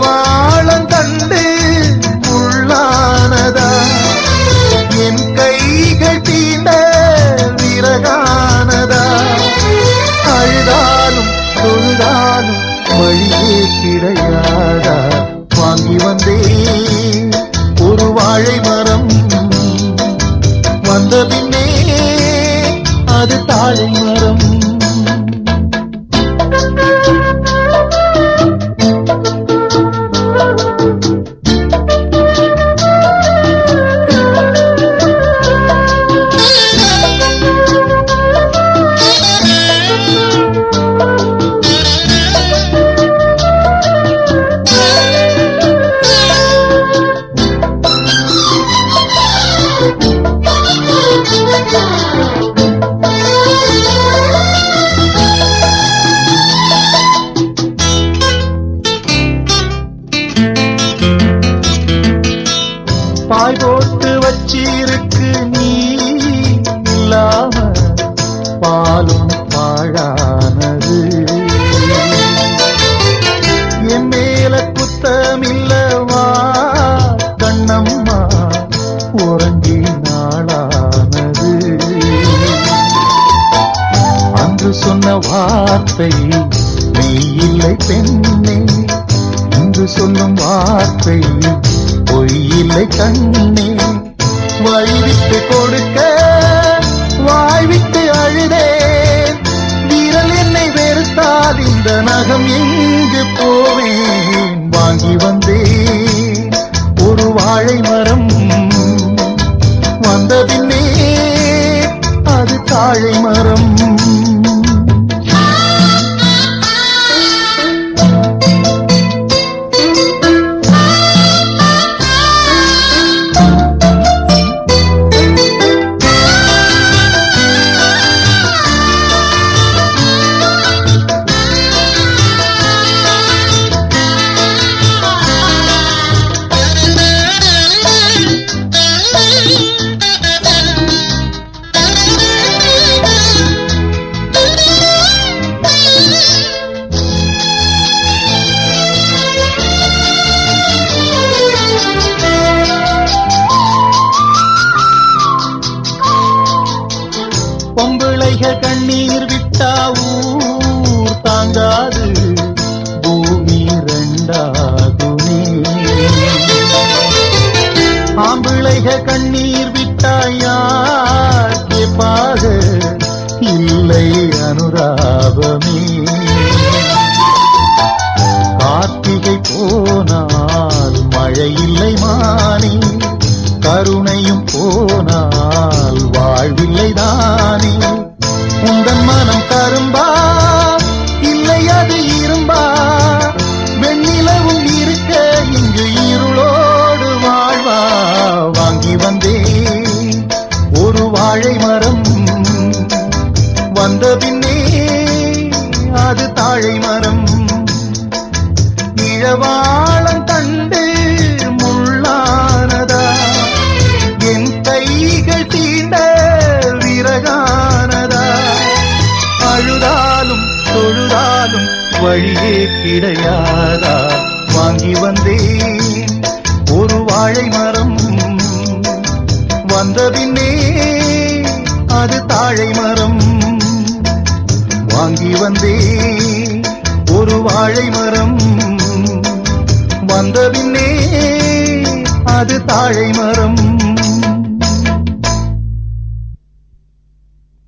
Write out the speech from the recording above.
வாழந்தண்டு உள்ளானதா? என் கைகள் தீண்ட விறகானதா? அழுதாலும் தொழுதாலும் வழியே கிடையாதா? வாங்கி வந்தேன். பாய் போட்டு வச்சிருக்கு நீ இல்லாம பாலும் பாழானது. என் மேல குத்தமில்லவா கண்ணம்மா உறங்கி நாளானது. அன்று சொன்ன வார்த்தை மெய் இல்லை பெண்ணே என்று சொல்லும் வார்த்தை பொய்யில்லை கண்ணே வழிவிட்டு கொடுக்க வாய் அதிக கண்ணீர் விட்டா ஊர் தாங்காது பூமி ரெண்டாகுமே ஆம்பிளைக கண்ணீர் விட்டாயார் கேட்பாக இல்லை அனுராபமே. கார்த்திகை போனால் மழை இல்லை மானே கருணையும் போனால் வாழ்வில்லைதான் வந்த பின்னே அது தாழை மரம். இழவாளம் தண்டு முள்ளானதா? என் கைகள் தீண்ட விறகானதா? அழுதாலும் தொழுதாலும் வழியே கிடையாதா? வாங்கி வந்தேன் ஒரு வாழை மரம். வந்த பின்னே அது தாழை மரம். வாங்கி வந்தே ஒரு வாழை மரம் வந்த பின்னே அது தாழை மரம்.